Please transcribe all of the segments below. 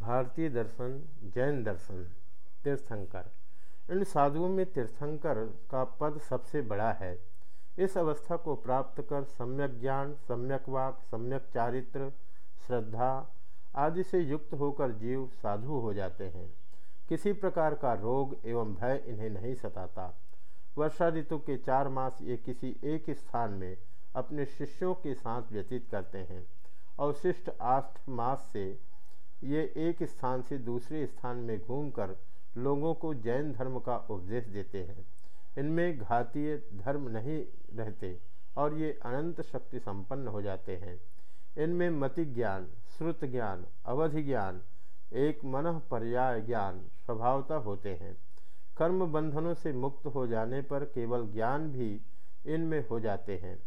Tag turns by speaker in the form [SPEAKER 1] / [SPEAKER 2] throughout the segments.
[SPEAKER 1] भारतीय दर्शन, जैन दर्शन, तीर्थंकर। इन साधुओं में तीर्थंकर का पद सबसे बड़ा है। इस अवस्था को प्राप्त कर सम्यक ज्ञान, सम्यक वाक, सम्यक चारित्र, श्रद्धा आदि से युक्त होकर जीव साधु हो जाते हैं। किसी प्रकार का रोग एवं भय इन्हें नहीं सताता। वर्षा ऋतु के चार मास ये किसी एक स्थान में अपने शिष्यों के साथ व्यतीत करते हैं अवशिष्ट आठ मास से ये एक स्थान से दूसरे स्थान में घूमकर लोगों को जैन धर्म का उपदेश देते हैं। इनमें घातीय धर्म नहीं रहते और ये अनंत शक्ति संपन्न हो जाते हैं। इनमें मति ज्ञान, श्रुत ज्ञान, अवधि ज्ञान, एक मन पर्याय ज्ञान स्वभावता होते हैं। कर्म बंधनों से मुक्त हो जाने पर केवल ज्ञान भी इनमें हो जाते हैं।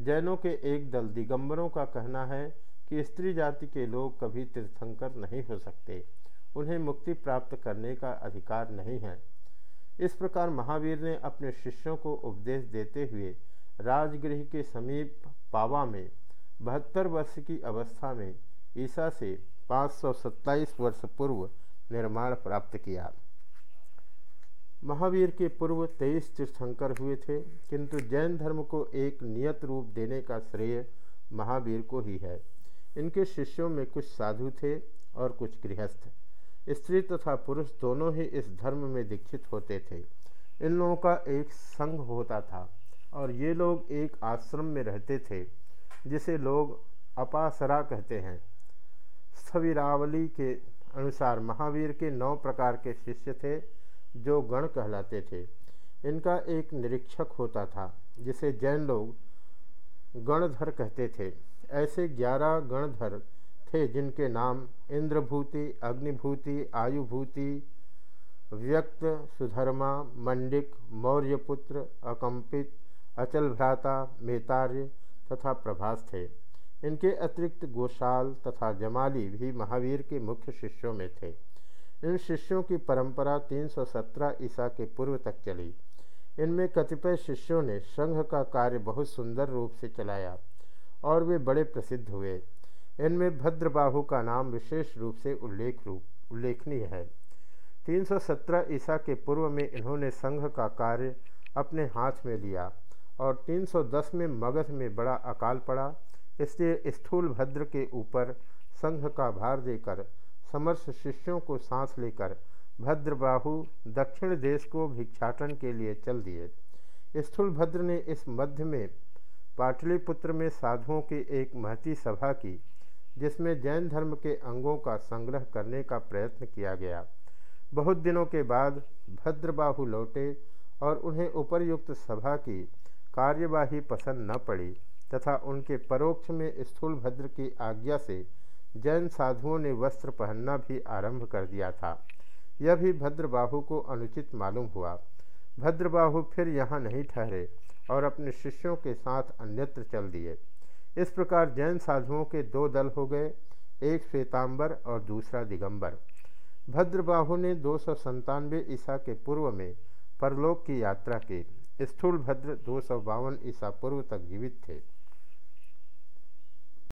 [SPEAKER 1] जैनों के एक दल दिगंबरों का कहना है कि स्त्री जाति के लोग कभी तीर्थंकर नहीं हो सकते। उन्हें मुक्ति प्राप्त करने का अधिकार नहीं है। इस प्रकार महावीर ने अपने शिष्यों को उपदेश देते हुए राजगृह के समीप पावा में, बहत्तर वर्ष की अवस्था में ईसा से 527 वर्ष पूर्व निर्माण प्राप्त किया। महावीर के पूर्व तेईस तीर्थंकर हुए थे, किंतु जैन धर्म को एक नियत रूप देने का श्रेय महावीर को ही है। इनके शिष्यों में कुछ साधु थे और कुछ गृहस्थ। स्त्री तथा पुरुष दोनों ही इस धर्म में दीक्षित होते थे। इन लोगों का एक संघ होता था और ये लोग एक आश्रम में रहते थे, जिसे लोग अपासरा कहते हैं। स्थविरावली के अनुसार महावीर के नौ प्रकार के शिष्य थे, जो गण कहलाते थे। इनका एक निरीक्षक होता था, जिसे जैन लोग गणधर कहते थे। ऐसे ग्यारह गणधर थे जिनके नाम इंद्रभूति, अग्निभूति, आयुभूति, व्यक्त, सुधर्मा, मंडिक, मौर्यपुत्र, अकंपित, अचल भ्राता, मेतार्य तथा प्रभास थे। इनके अतिरिक्त गोशाल तथा जमाली भी महावीर के मुख्य शिष्यों में थे। इन शिष्यों की परंपरा 317 ईसा के पूर्व तक चली। इनमें कतिपय शिष्यों ने संघ का कार्य बहुत सुंदर रूप से चलाया। और वे बड़े प्रसिद्ध हुए। इनमें भद्रबाहु का नाम विशेष रूप से उल्लेख रूप, उल्लेखनीय है। 317 ईसा के पूर्व में इन्होंने संघ का कार्य अपने हाथ में लिया और 310 में मगध में बड़ा अकाल पड़ा, इसलिए स्थूल भद्र के ऊपर संघ का भार देकर, समर्थ शिष्यों को सांस लेकर भद्रबाहु दक्षिण देश को भिक्षाटन के लिए चल दिए। स्थूल भद्र ने इस मध्य में पाटलिपुत्र में साधुओं की एक महती सभा की, जिसमें जैन धर्म के अंगों का संग्रह करने का प्रयत्न किया गया। बहुत दिनों के बाद भद्रबाहु लौटे और उन्हें उपरयुक्त सभा की कार्यवाही पसंद न पड़ी तथा उनके परोक्ष में स्थूल भद्र की आज्ञा से जैन साधुओं ने वस्त्र पहनना भी आरंभ कर दिया था। यह भी भद्रबाहु को अनुचित मालूम हुआ। भद्रबाहु फिर यहाँ नहीं ठहरे। और अपने शिष्यों के साथ अन्यत्र चल दिए। इस प्रकार जैन साधुओं के दो दल हो गए, एक श्वेतांबर और दूसरा दिगंबर। भद्रबाहु ने दो सौ ईसा के पूर्व में परलोक की यात्रा की। स्थूल भद्र दो सौ बावन ईसा पूर्व तक जीवित थे।